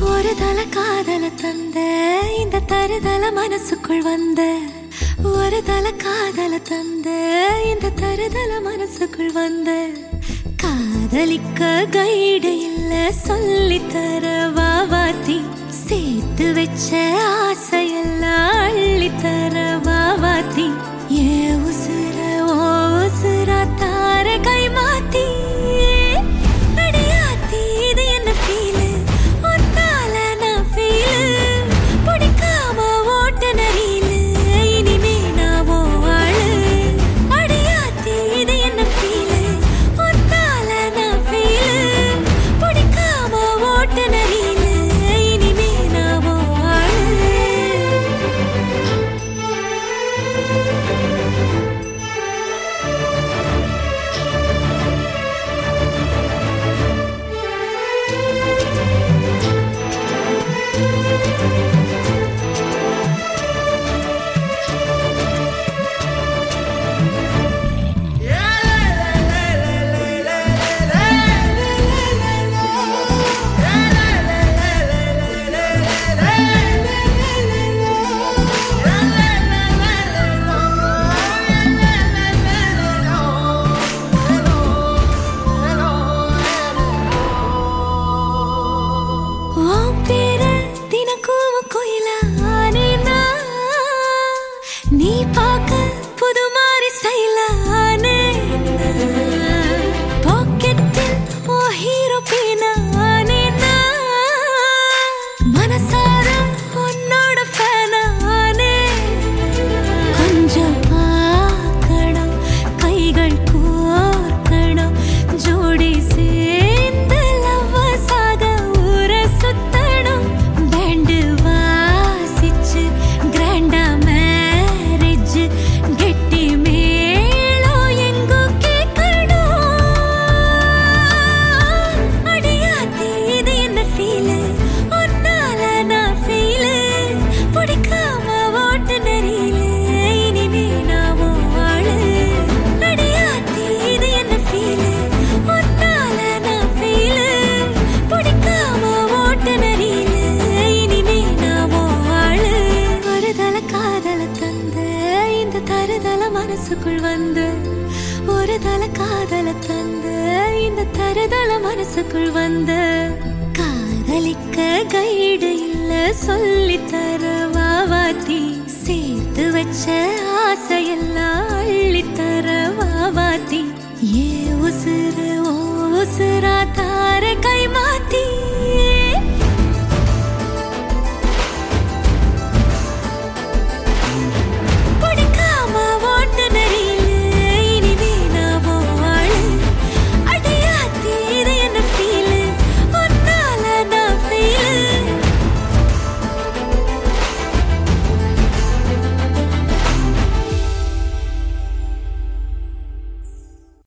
ஒரு தல காதல தந்த இந்த தருதல மனசுக்குள் வந்த. ஒரு தல காதல தந்த இந்த தருதல மனசுக்குள் வந்த. காதலிக்க கைடு இல்ல சொல்லி தர வாத்தி. சேர்த்து வச்ச So. தல மனசுக்குள் வந்து ஒரு தல காதல தந்து இந்த தருதல மனசுக்குள் வந்து காதலிக்க கைடு இல்ல சொல்லி தரவா வாத்தி. சேர்த்து வச்ச ஆசையெல்லாம் அள்ளி தரவா வாத்தி. ஏ உசுறு ஓ உசுரா